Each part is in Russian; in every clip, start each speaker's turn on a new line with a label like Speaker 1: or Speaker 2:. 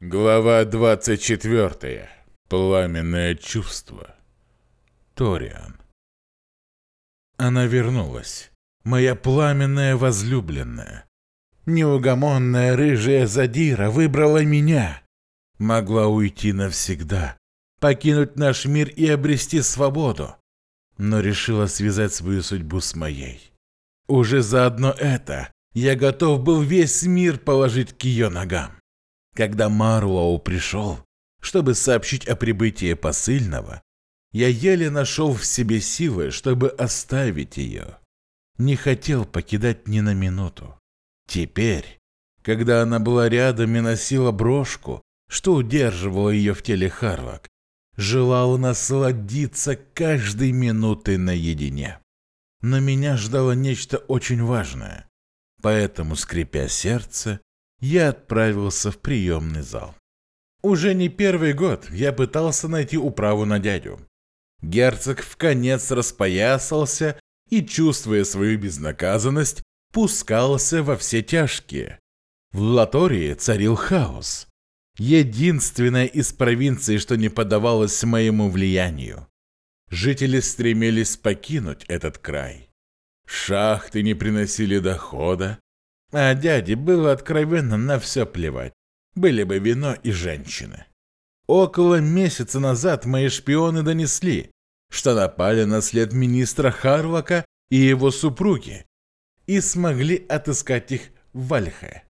Speaker 1: Глава 24. Пламенное чувство. Ториан. Она вернулась. Моя пламенная возлюбленная. Неугомонная рыжая задира выбрала меня. Могла уйти навсегда, покинуть наш мир и обрести свободу. Но решила связать свою судьбу с моей. Уже заодно это я готов был весь мир положить к ее ногам. Когда Марлоу пришел, чтобы сообщить о прибытии посыльного, я еле нашел в себе силы, чтобы оставить ее. Не хотел покидать ни на минуту. Теперь, когда она была рядом и носила брошку, что удерживало ее в теле Харвак, желал насладиться каждой минутой наедине. Но меня ждало нечто очень важное. Поэтому, скрипя сердце, я отправился в приемный зал. Уже не первый год я пытался найти управу на дядю. Герцог в конец распоясался и, чувствуя свою безнаказанность, пускался во все тяжкие. В Латории царил хаос. Единственная из провинций, что не поддавалась моему влиянию. Жители стремились покинуть этот край. Шахты не приносили дохода, а дяде было откровенно на все плевать. Были бы вино и женщины. Около месяца назад мои шпионы донесли, что напали на след министра Харлока и его супруги и смогли отыскать их в Вальхе.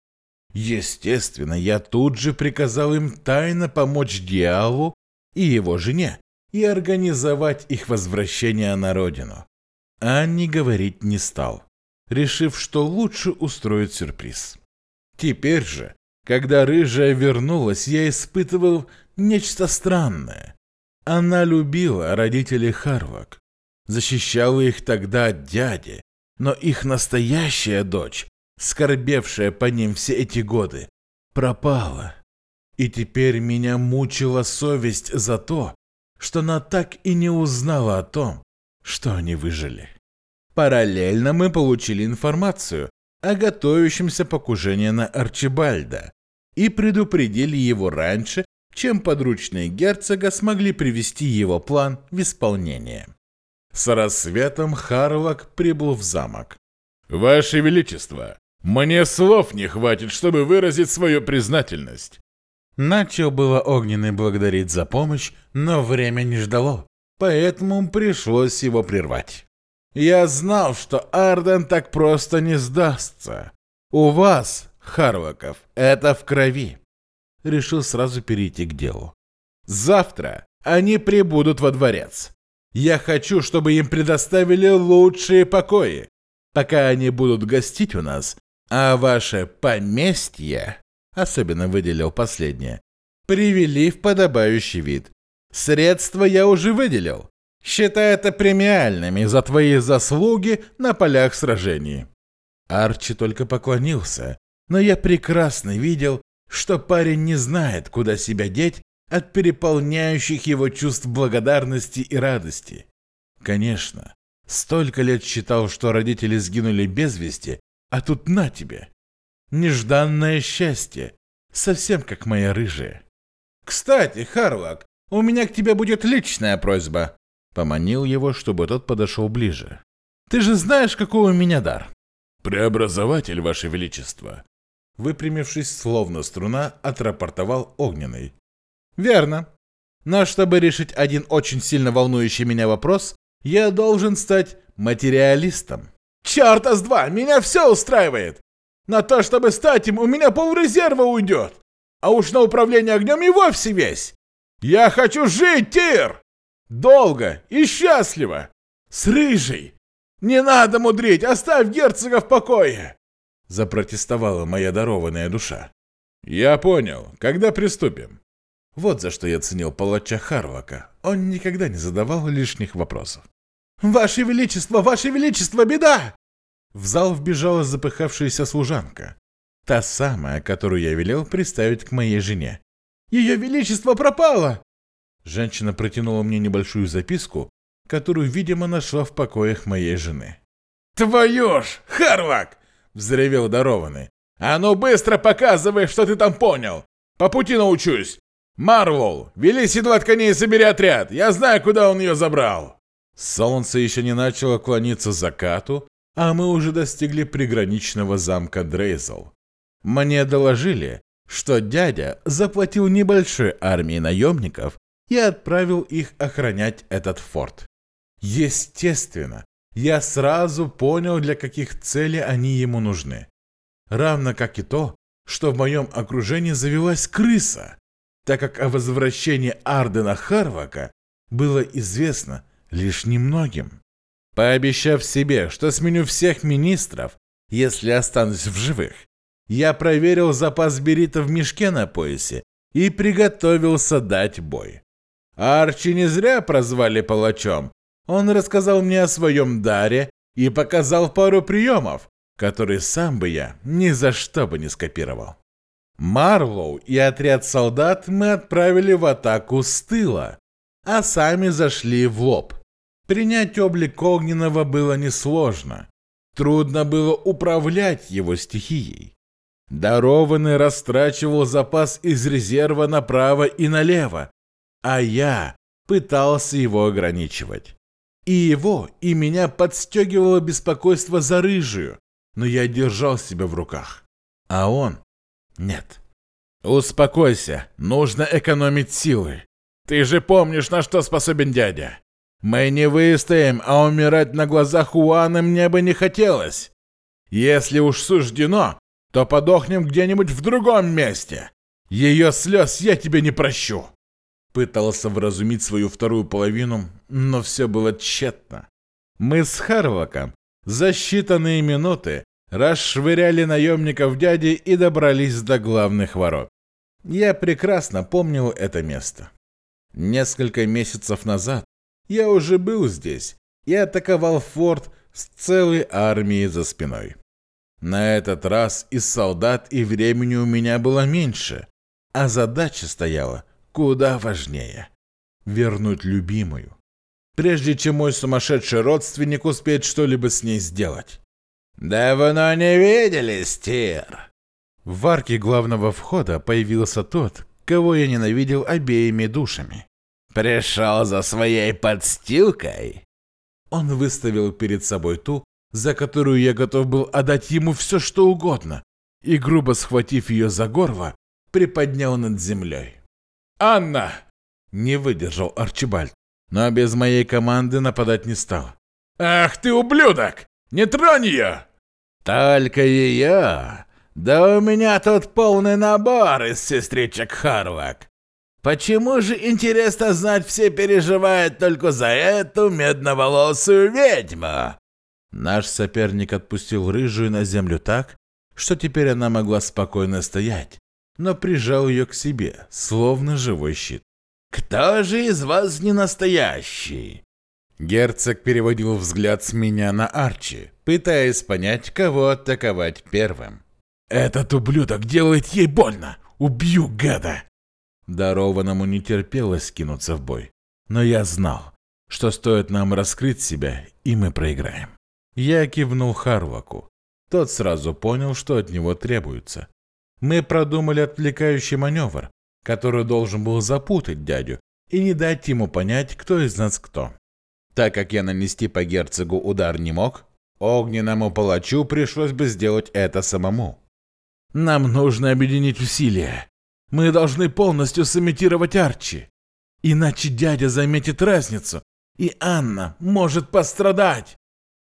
Speaker 1: Естественно, я тут же приказал им тайно помочь Диалу и его жене и организовать их возвращение на родину. Анни говорить не стал решив, что лучше устроить сюрприз. Теперь же, когда рыжая вернулась, я испытывал нечто странное. Она любила родителей Харвак, защищала их тогда от дяди, но их настоящая дочь, скорбевшая по ним все эти годы, пропала. И теперь меня мучила совесть за то, что она так и не узнала о том, что они выжили. Параллельно мы получили информацию о готовящемся покушении на Арчибальда и предупредили его раньше, чем подручные герцога смогли привести его план в исполнение. С рассветом Харлок прибыл в замок. «Ваше Величество, мне слов не хватит, чтобы выразить свою признательность». Начал было Огненный благодарить за помощь, но время не ждало, поэтому пришлось его прервать. Я знал, что Арден так просто не сдастся. У вас, Харваков, это в крови. Решил сразу перейти к делу. Завтра они прибудут во дворец. Я хочу, чтобы им предоставили лучшие покои, пока они будут гостить у нас, а ваше поместье, особенно выделил последнее, привели в подобающий вид. Средства я уже выделил. Считай это премиальными за твои заслуги на полях сражений». Арчи только поклонился, но я прекрасно видел, что парень не знает, куда себя деть от переполняющих его чувств благодарности и радости. Конечно, столько лет считал, что родители сгинули без вести, а тут на тебе. Нежданное счастье, совсем как моя рыжая. «Кстати, Харлок, у меня к тебе будет личная просьба», Поманил его, чтобы тот подошел ближе. «Ты же знаешь, какой у меня дар!» «Преобразователь, Ваше Величество!» Выпрямившись, словно струна, отрапортовал Огненный. «Верно. Но чтобы решить один очень сильно волнующий меня вопрос, я должен стать материалистом». «Чёрта с два! Меня все устраивает! На то, чтобы стать им, у меня полрезерва уйдет! А уж на управление огнем и вовсе весь! Я хочу жить, Тир!» Долго и счастливо! С рыжей! Не надо мудрить, оставь герцога в покое!» Запротестовала моя дарованная душа. «Я понял. Когда приступим?» Вот за что я ценил палача Харвака. Он никогда не задавал лишних вопросов. «Ваше Величество! Ваше Величество! Беда!» В зал вбежала запыхавшаяся служанка. Та самая, которую я велел приставить к моей жене. «Ее Величество пропало!» Женщина протянула мне небольшую записку, которую, видимо, нашла в покоях моей жены. «Твою ж, Харвак!» — взревел дарованный. «А ну быстро показывай, что ты там понял! По пути научусь. Марлоу, вели седлать коней и собери отряд. Я знаю, куда он ее забрал. Солнце еще не начало клониться закату, а мы уже достигли приграничного замка Дрейзл. Мне доложили, что дядя заплатил небольшой армии наемников и отправил их охранять этот форт. Естественно, я сразу понял, для каких целей они ему нужны. Равно как и то, что в моем окружении завелась крыса, так как о возвращении Ардена Харвака было известно лишь немногим. Пообещав себе, что сменю всех министров, если останусь в живых, я проверил запас берита в мешке на поясе и приготовился дать бой. Арчи не зря прозвали палачом. Он рассказал мне о своем даре и показал пару приемов, которые сам бы я ни за что бы не скопировал. Марлоу и отряд солдат мы отправили в атаку с тыла, а сами зашли в лоб. Принять облик огненного было несложно. Трудно было управлять его стихией. Дарованный растрачивал запас из резерва направо и налево, а я пытался его ограничивать. И его, и меня подстегивало беспокойство за рыжую, но я держал себя в руках. А он? Нет. Успокойся, нужно экономить силы. Ты же помнишь, на что способен дядя. Мы не выстоим, а умирать на глазах у Анны мне бы не хотелось. Если уж суждено, то подохнем где-нибудь в другом месте. Ее слез я тебе не прощу. Пытался вразумить свою вторую половину, но все было тщетно. Мы с Харваком за считанные минуты расшвыряли наемников дяди и добрались до главных ворот. Я прекрасно помнил это место. Несколько месяцев назад я уже был здесь и атаковал форт с целой армией за спиной. На этот раз из солдат и времени у меня было меньше, а задача стояла куда важнее — вернуть любимую, прежде чем мой сумасшедший родственник успеет что-либо с ней сделать. «Давно не виделись, Тир!» В арке главного входа появился тот, кого я ненавидел обеими душами. «Пришел за своей подстилкой?» Он выставил перед собой ту, за которую я готов был отдать ему все, что угодно, и, грубо схватив ее за горло, приподнял над землей. «Анна!» — не выдержал Арчибальд, но без моей команды нападать не стал. «Ах ты, ублюдок! Не тронь ее!» «Только ее? Да у меня тут полный набор из сестричек Харвак. Почему же, интересно знать, все переживают только за эту медноволосую ведьму?» Наш соперник отпустил рыжую на землю так, что теперь она могла спокойно стоять, но прижал ее к себе, словно живой щит. «Кто же из вас не настоящий?» Герцог переводил взгляд с меня на Арчи, пытаясь понять, кого атаковать первым. «Этот ублюдок делает ей больно! Убью гада!» Дарованному не терпелось кинуться в бой, но я знал, что стоит нам раскрыть себя, и мы проиграем. Я кивнул Харваку. Тот сразу понял, что от него требуется. Мы продумали отвлекающий маневр, который должен был запутать дядю и не дать ему понять, кто из нас кто. Так как я нанести по герцогу удар не мог, огненному палачу пришлось бы сделать это самому. Нам нужно объединить усилия. Мы должны полностью сымитировать Арчи. Иначе дядя заметит разницу, и Анна может пострадать.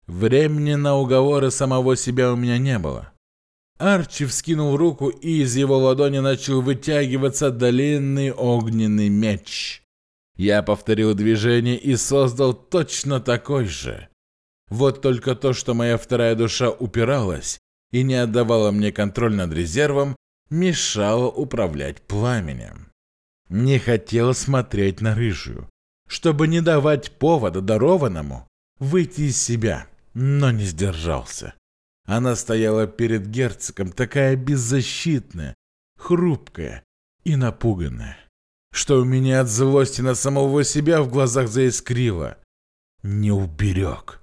Speaker 1: Времени на уговоры самого себя у меня не было. Арчи вскинул руку, и из его ладони начал вытягиваться длинный огненный меч. Я повторил движение и создал точно такой же. Вот только то, что моя вторая душа упиралась и не отдавала мне контроль над резервом, мешало управлять пламенем. Не хотел смотреть на рыжую, чтобы не давать повода дарованному выйти из себя но не сдержался. Она стояла перед герцогом такая беззащитная, хрупкая и напуганная, что у меня от злости на самого себя в глазах заискрило. Не уберег.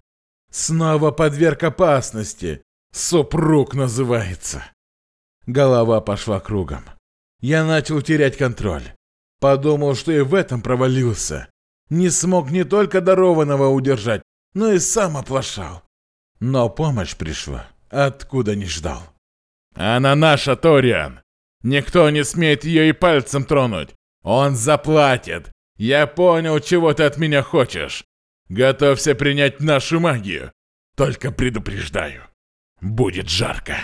Speaker 1: Снова подверг опасности. Супруг называется. Голова пошла кругом. Я начал терять контроль. Подумал, что и в этом провалился. Не смог не только дарованного удержать, но и сам оплошал. Но помощь пришла, откуда не ждал. «Она наша, Ториан! Никто не смеет ее и пальцем тронуть! Он заплатит! Я понял, чего ты от меня хочешь! Готовься принять нашу магию! Только предупреждаю, будет жарко!»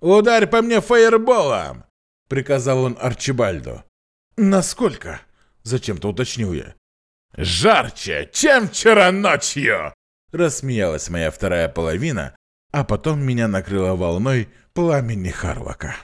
Speaker 1: «Ударь по мне фаерболом!» — приказал он Арчибальду. «Насколько?» — зачем-то уточнил я. «Жарче, чем вчера ночью!» Рассмеялась моя вторая половина, а потом меня накрыло волной пламени Харлока.